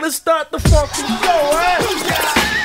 Let's start the fucking show, right?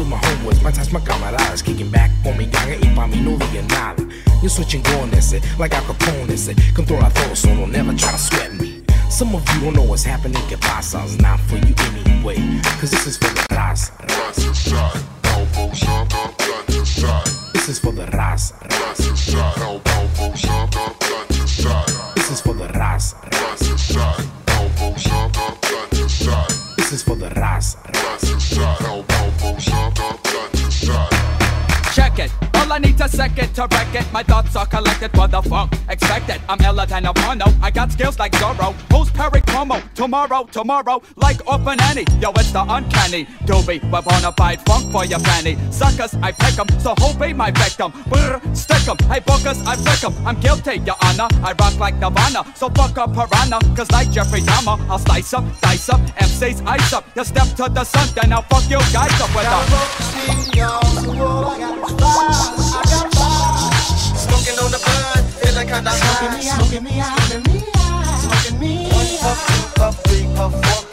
with my homework, my ties, my camaradas Kicking back on mi ganga y pa' mí no digan nada. Yo soy chingón ese, like Al it. ese. Controla todo, so don't ever try to sweat me. Some of you don't know what's happening, que pasa? Not for you anyway, cause this is for the raza. Raza This is for the raza. Raza shot, second to wreck it. My thoughts are collected for the funk. Expected, I'm ella than a mono. I got skills like Zorro. Who's Perry Como? Tomorrow, tomorrow, like Orphan Annie. Yo, it's the uncanny. Doobie, but bona fide funk for your fanny. Suckers, I pick 'em, so who be my victim? Brr, stick 'em. Hey, bookers, I wreck 'em. I'm guilty, your honor. I rock like Nirvana, so fuck a piranha. Cause like Jeffrey Dahmer, I'll slice up, dice up, MC's ice up. You step to the sun, then I'll fuck your guys up with a kind of out, Smoking me out, smoking me out, smoking me out. One puff, two puff, three puff, four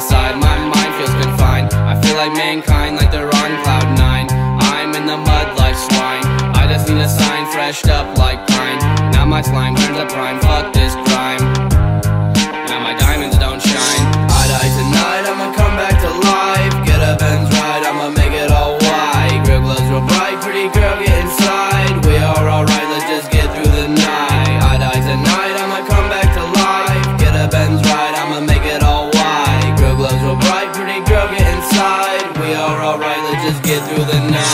side, my mind feels confined. I feel like mankind, like they're on cloud nine. I'm in the mud like swine. I just need a sign, freshed up like pine. Now my slime turns to prime, fuck this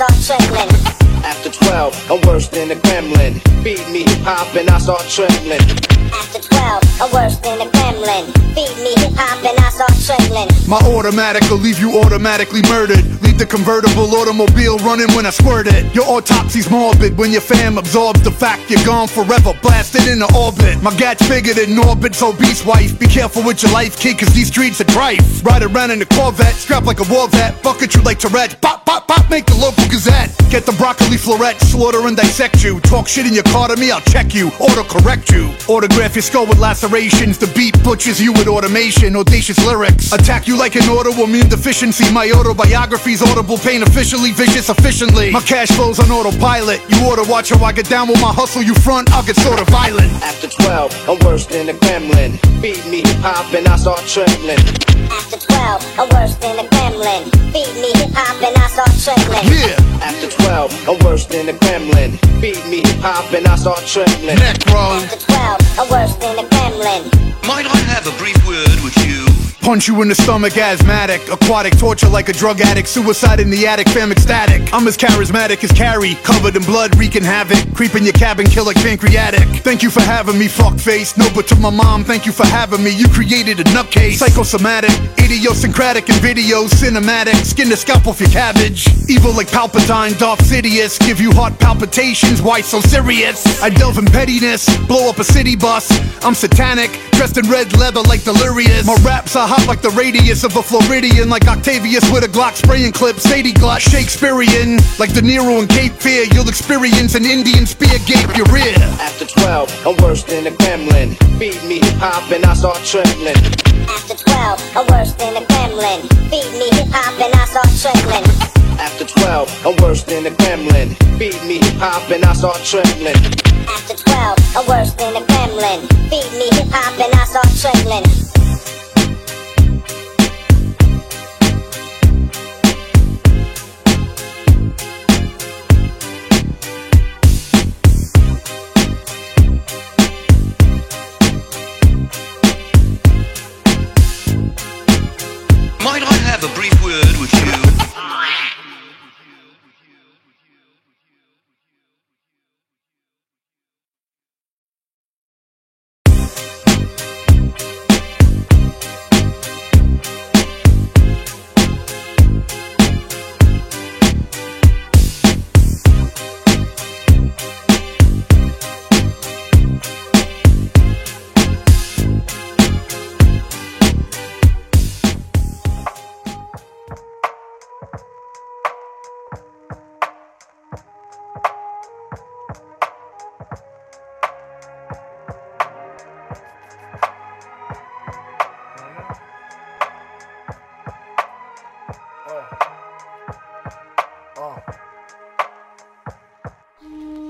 stop trembling. After 12, I'm worse than a gremlin. Feed me hip hop and I start trembling. After 12, I'm worse than a gremlin. Feed me hip hop and I start trembling. My automatic will leave you automatically murdered. Leave the convertible automobile running when I squirt it. Your autopsy's morbid when your fam absorbs the fact you're gone forever, blasted into orbit. My gat's bigger than orbit's obese wife. Be careful with your life, kid, cause these streets are rife. Ride around in a Corvette, strapped like a war vet. Bucket you like Tourette. Pop, pop, pop, make the local gazette. Get the broccoli florette, slaughter and dissect you. Talk shit in your car to me, I'll check you, auto correct you. Autograph your skull with lacerations. The beat butchers you with automation, audacious lyrics. Attack you like an autoimmune deficiency. My autobiography's audible pain, officially vicious, efficiently. My cash flow's on autopilot. You oughta watch how I get down with my hustle. You front, I'll get sorta violent. After 12, I'm worse than a gremlin. Beat me hip hop and I start trembling. After 12, I'm worse than a gremlin. Beat me hip hop and I start trembling. Yeah, After 12, I'm worse than the Kremlin. Beat me hip hop and I start trembling. necro. After 12, I'm worse than a gremlin. Might I have a brief word with you? Punch you in the stomach, asthmatic. Aquatic torture like a drug addict. Suicide in the attic, fam ecstatic. I'm as charismatic as Carrie. Covered in blood, wreaking havoc. Creeping your cabin, kill like pancreatic. Thank you for having me, fuckface. No, but to my mom, thank you for having me. You created a nutcase. Psychosomatic, idiosyncratic in videos, cinematic. Skin the scalp off your cabbage. Evil like Palpatine, Darth Sidious. Give you heart palpitations, why so serious? I delve in pettiness, blow up a city bus. I'm satanic, dressed in red leather like delirious. My raps are hot like the radius of a Floridian, like Octavius with a Glock spraying clip. Sadie Glut, Shakespearean, like De Niro in Cape Fear. You'll experience an Indian spear gape your ear. After 12, I'm worse than a gremlin. Beat me hip hop and I start trembling. After 12, I'm worse than a gremlin. Beat me hip hop and I start trembling. After 12, I'm worse than a gremlin. Feed me hip hop and I start trembling. After 12, I'm worse than a gremlin. Feed me hip hop and I start trembling.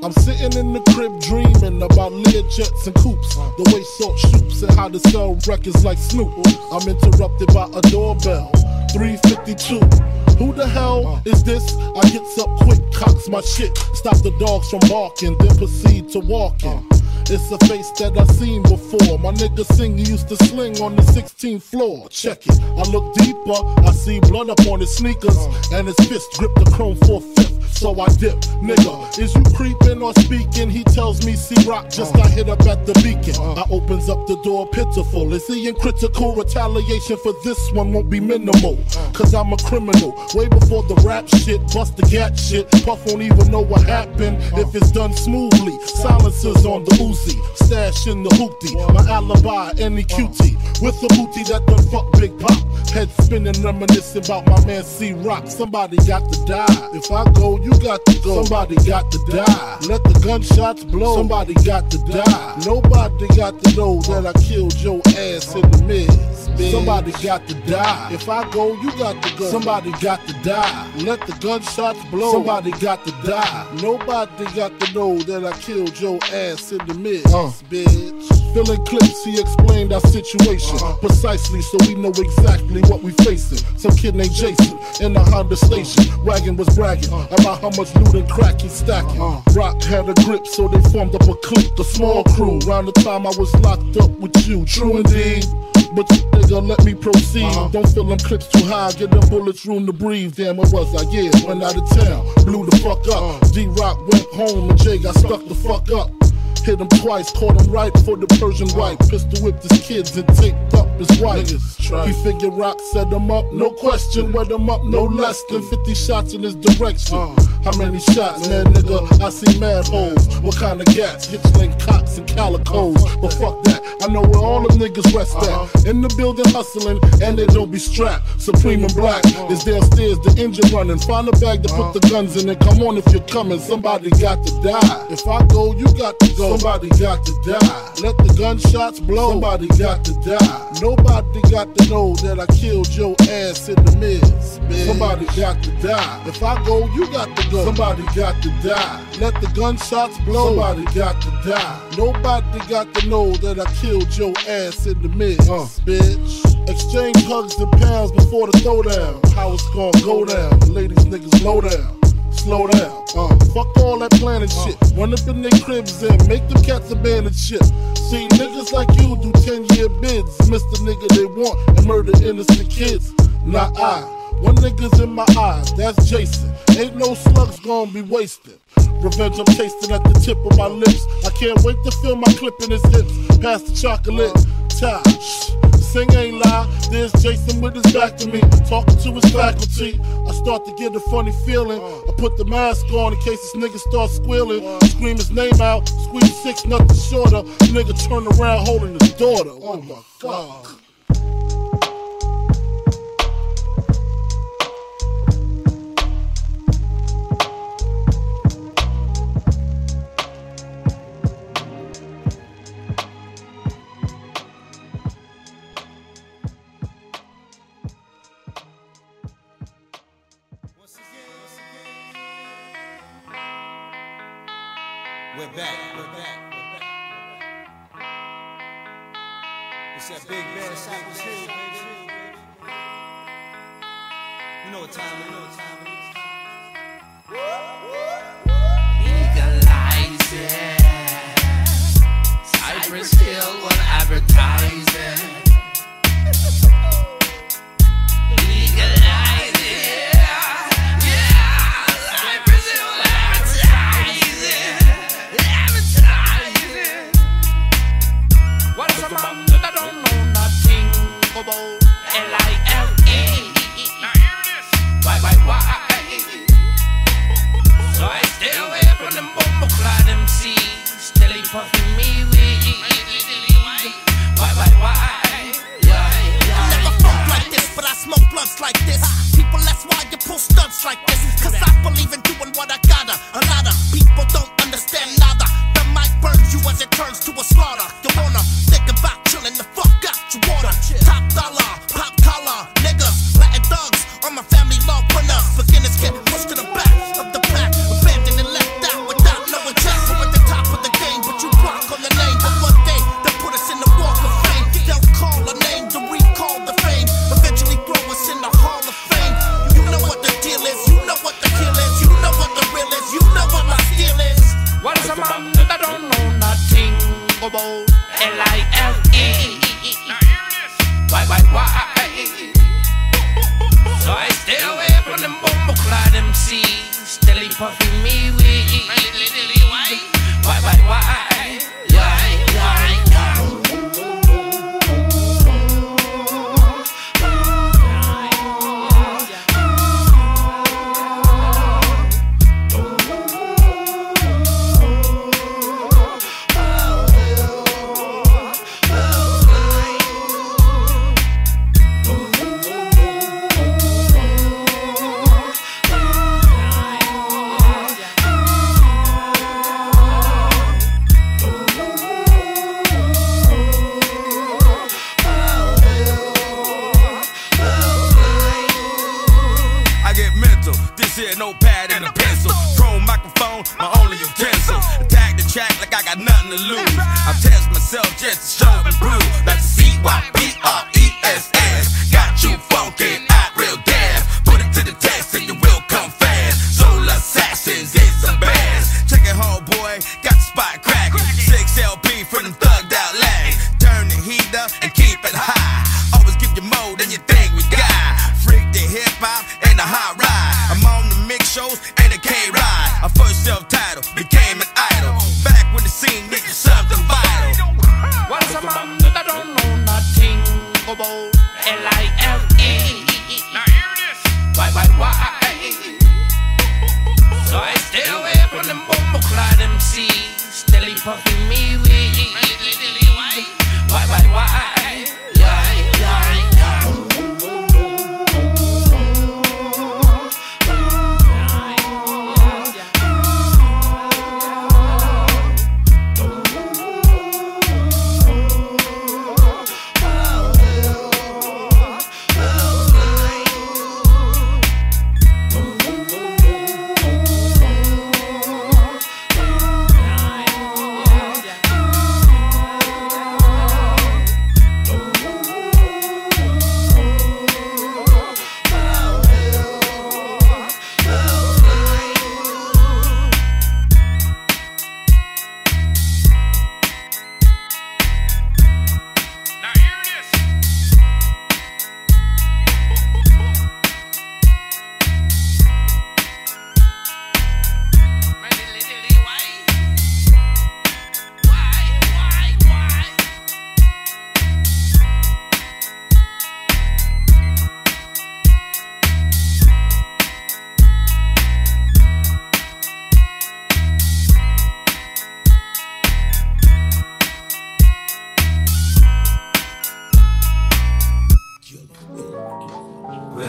I'm sitting in the crib dreaming about Lear jets and coupes, the way salt shoots and how to sell records like Snoop. I'm interrupted by a doorbell, 352. Who the hell is this? I gets up quick, cocks my shit, stop the dogs from barking, then proceed to walking. It's a face that I've seen before. My nigga singing used to sling on the 16th floor. Check it. I look deeper. I see blood up on his sneakers, and his fist grip the chrome four fifth. So I dip, nigga. Is you creeping or speaking? He tells me, C Rock just got hit up at the beacon. I opens up the door, pitiful. Is he in critical retaliation for this one? Won't be minimal. Cause I'm a criminal. Way before the rap shit, bust the gat shit. Puff won't even know what happened if it's done smoothly. Silencers on the Uzi, stash in the hoopty. My alibi, any cutie. With the booty that done fuck Big Pop. Head spinning, reminiscing about my man C Rock. Somebody got to die. If I go, you got to go. Somebody got to die. Let the gunshots blow. Somebody got to die. Nobody got to know that I killed your ass in the midst. Bitch. Somebody got to die. If I go, you got to go. Somebody got to die. Let the gunshots blow. Somebody got to die. Nobody got to know that I killed your ass in the midst, uh. bitch. Filling clips, he explained our situation uh-huh. precisely so we know exactly what we facing. Some kid named Jason in the Honda station. Wagon was bragging uh-huh. about how much loot and crack he's stacking. Uh-huh. Rock had a grip, so they formed up a clique, the small crew. Around the time I was locked up with you. True indeed. But you nigga, let me proceed. Uh-huh. Don't fill them clips too high, get them bullets room to breathe. Damn, where was I? Yeah, went out of town, blew the fuck up. Uh-huh. D Rock went home and Jay got stuck the fuck up. Hit him twice, caught him right for the Persian wife. Pistol whipped his kids and taped up his wife. He figured rock set him up, no question. Wet him up, no less than 50 shots in his direction. Uh. How many shots, man, nigga? I see mad holes. What kind of gats? Hitchling cocks and calicos. Uh-huh. But fuck that, I know where all them niggas rest at. Uh-huh. In the building hustling, and they don't be strapped. Supreme and black uh-huh. is downstairs, the engine running. Find a bag to put the guns in and come on if you're coming. Somebody got to die. If I go, you got to go. Somebody got to die. Let the gunshots blow. Somebody got to die. Nobody got to know that I killed your ass in the midst. man. Somebody got to die. If I go, you got to go. Somebody got to die. Let the gunshots blow. Somebody got to die. Nobody got to know that I killed your ass in the midst, uh. bitch. Exchange hugs and pounds before the throwdown. How it's gonna go down. Ladies, niggas, low down. Slow down. Uh, fuck all that planning shit. Run up in their cribs and make them cats abandon shit. See, niggas like you do 10 year bids. Miss the nigga they want and murder innocent kids. Not I. One nigga's in my eyes, that's Jason. Ain't no slugs gonna be wasted. Revenge I'm tasting at the tip of my lips. I can't wait to feel my clip in his hips. Pass the chocolate. Sing ain't lie. There's Jason with his back to me, talking to his faculty. I start to get a funny feeling. I put the mask on in case this nigga starts squealing. Scream his name out, squeeze six, nothing shorter. Nigga turn around holding his daughter. Oh my god.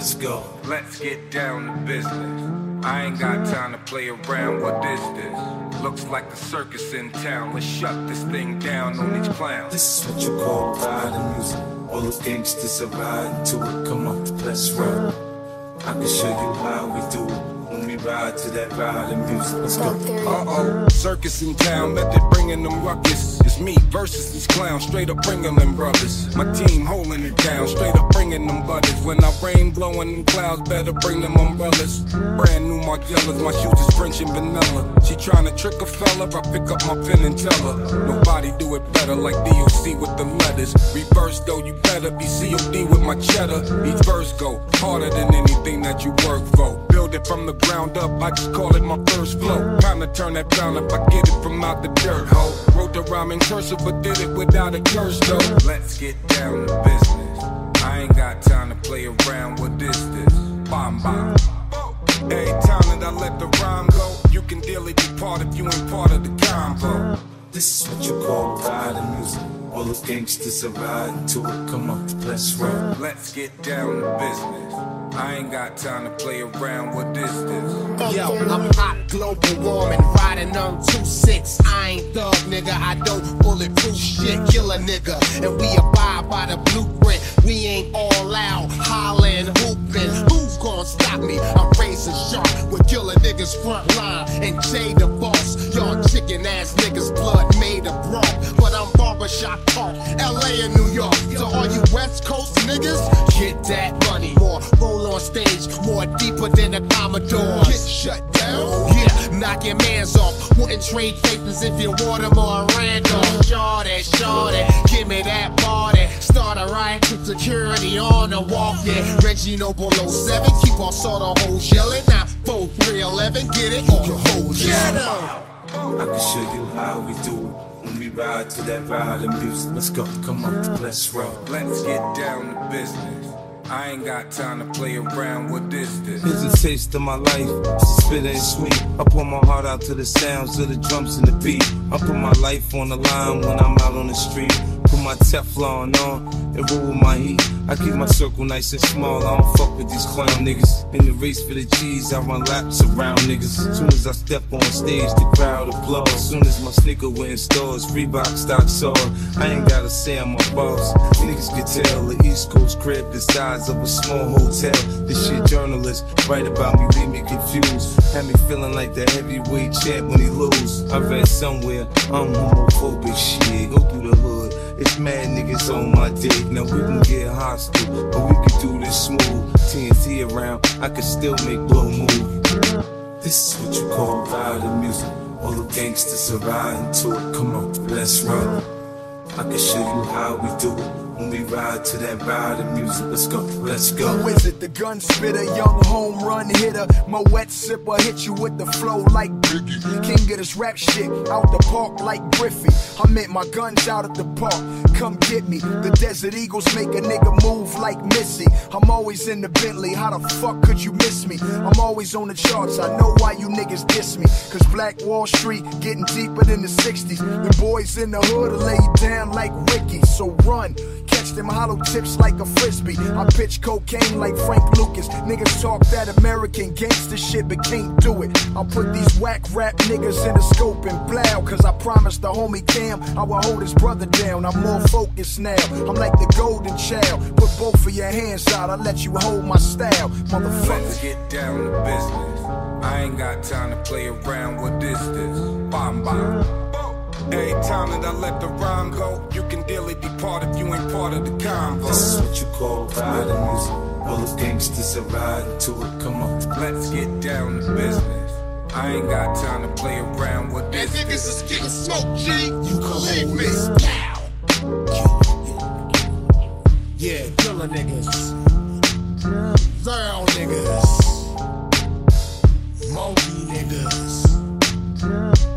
Let's go. Let's get down to business. I ain't got time to play around. Is this? Looks like the circus in town. Let's shut this thing down on these clowns. This is what you call pride music. All the gangsters are riding to it. Come on, let's ride. I can show you how we do it ride to that ride music. Let's go. Uh oh, circus in town, method bringing them ruckus. It's me versus these clowns, straight up bringing them brothers. My team holding it down, straight up bringing them buddies. When I rain blowing them clouds, better bring them umbrellas. Brand new Margielas, my shoes is French and vanilla. She trying to trick a fella, I pick up my pen and tell her. Nobody do it better like DOC with the letters. Reverse though, you better be COD with my cheddar. Each verse go harder than anything that you work for. Build it from the ground up, I just call it my first flow. Time to turn that brown up, I get it from out the dirt hole. Wrote the rhyme in cursive, but did it without a curse though. Let's get down to business. I ain't got time to play around with this, this. Bomb bomb. Every time that I let the rhyme go, you can dearly depart if you ain't part of the combo. This is what you call pride in music. All the gangsters are to it. Come on, let's ride. Let's get down to business. I ain't got time to play around with this, this. Yo, I'm hot, global warming, riding on 2-6. I ain't thug, nigga. I don't bulletproof shit. Kill a nigga, and we abide by the blueprint. We ain't all out, hollering, hooping. Who's gonna stop me? I'm razor sharp with killer niggas front line and Jay the boss. Y'all chicken ass niggas, blood made of broth. But I'm barbershop talk, LA and New York. To all you West Coast niggas, get that money. More roll on stage, more deeper than a Commodore. Get shut down? Yeah, knock your mans off. Wouldn't trade papers if you want them or Randolph. Shorty, shorty, give me that body. Start a riot, keep security on the walk. Yeah, Reggie Noble 07, keep all sort of hoes yelling. Now, 4 311, get it? Can hold 'em. I can show you how we do it when we ride to that ride music. Let's go. Come on, let's roll. Let's get down to business. I ain't got time to play around with this, this. Here's a taste of my life. It's bitter and sweet. I pour my heart out to the sounds of the drums and the beat. I put my life on the line when I'm out on the street. Put my Teflon on and roll with my heat. I keep my circle nice and small. I don't fuck with these clown niggas. In the race for the G's, I run laps around niggas. Soon as I step on stage, the crowd applause. Soon as my sneaker went in stores, Reebok stocks hard. I ain't gotta say I'm a boss. Niggas can tell the East Coast crib the size of a small hotel. This shit journalists write about me, leave me confused. Had me feeling like the heavyweight champ when he lose. I read somewhere I'm homophobic shit. Go through the hood. It's mad niggas on my dick. Now we can get hostile, but we can do this smooth. TNT around, I can still make blow move. This is what you call in music. All the gangsters are riding to it. Come on, let's run. I can show you how we do it when we ride to that ride of music. Let's go, let's go. Who is it? The gun spitter, young home run hitter. My wet sipper hit you with the flow like. King of this rap shit, out the park like Griffey. I meant my guns out at the park. Come get me. The Desert Eagles make a nigga move like Missy. I'm always in the Bentley. How the fuck could you miss me? I'm always on the charts. I know why you niggas diss me. Cause Black Wall Street getting deeper than the 60s. The boys in the hood are laid down like Ricky. So run. Catch them hollow tips like a frisbee. I pitch cocaine like Frank Lucas. Niggas talk that American gangster shit, but can't do it. I'll put these whack rap niggas in the scope and blow. Cause I promised the homie Cam I will hold his brother down. I'm more focused now. I'm like the golden child. Put both of your hands out, I'll let you hold my style. Motherfucker. Let's get down to business. I ain't got time to play around with this, this. Bomb bomb. Every time that I let the rhyme go, you can dearly depart if you ain't part of the convo. This is what you call riding music. All the gangsters are riding to it. Come on. Let's get down to business. I ain't got time to play around with this. And niggas is getting smoked, G. You believe me? Yeah, killer niggas. Thorough niggas. Monkey niggas.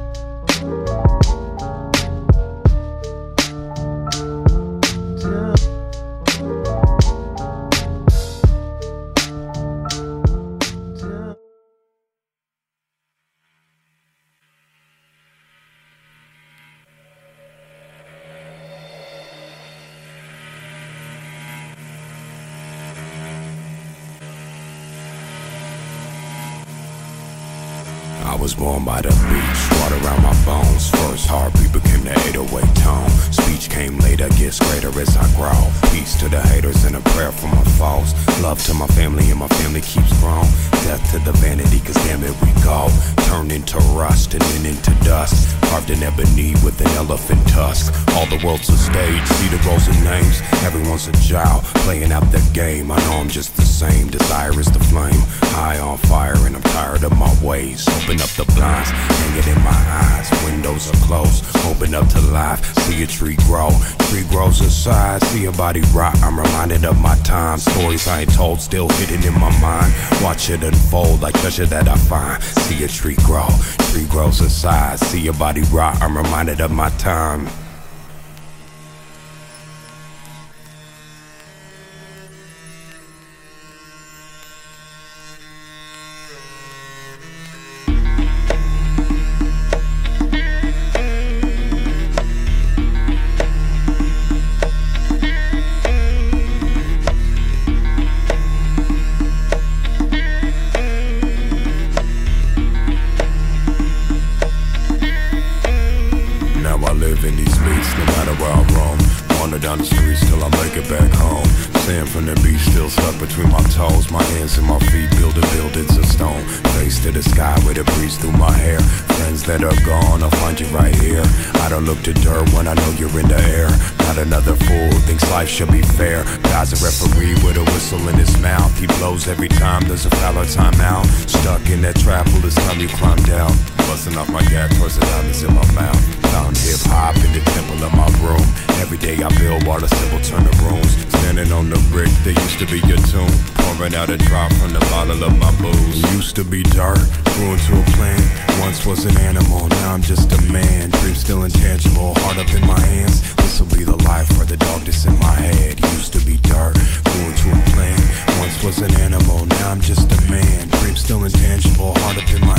Was born by the beach, water around my bones. First heartbeat became the 808 tone. Speech came later, gets greater as I grow. Peace to the haters and a prayer for my foes. Love to my family and my family keeps growing. Death to the vanity, cause damn it we go. Turned into rust and then into dust. Carved in ebony with an elephant tusk. All the world's a stage, see the rows of names. Everyone's a child, playing out the game. I know I'm just the same, desire is the flame. High on fire and I'm tired of my ways. Open up the blinds, hang it in my eyes. Windows are closed, open up to life. See a tree grow, tree grows inside. See a body rot, I'm reminded of my time. Stories I ain't told, still hidden in my mind. Watch it unfold like treasure that I find. See a tree grow, tree grows inside. See a body rot, I'm reminded of my time. Look to dirt when I know you're in the air. Not another fool thinks life should be fair. God's a referee with a whistle in his mouth. He blows every time there's a foul or timeout. Stuck in that trap, well, it's time you climb down. Busting off my gas, towards the diamonds in my mouth. Found hip hop in the temple of my room. Every day I build while the symbol turn to runes. Standing on the brick that used to be your tomb. Pouring out a drop from the bottle of my booze. Used to be dark, grew into a plant. Once was an animal, now I'm just a man. Dreams still intangible, heart up in my hands. This will be the life for the dog that's in my head. Used to be dark, grew into a plant. Once was an animal, now I'm just a man. Dreams still intangible, heart up in my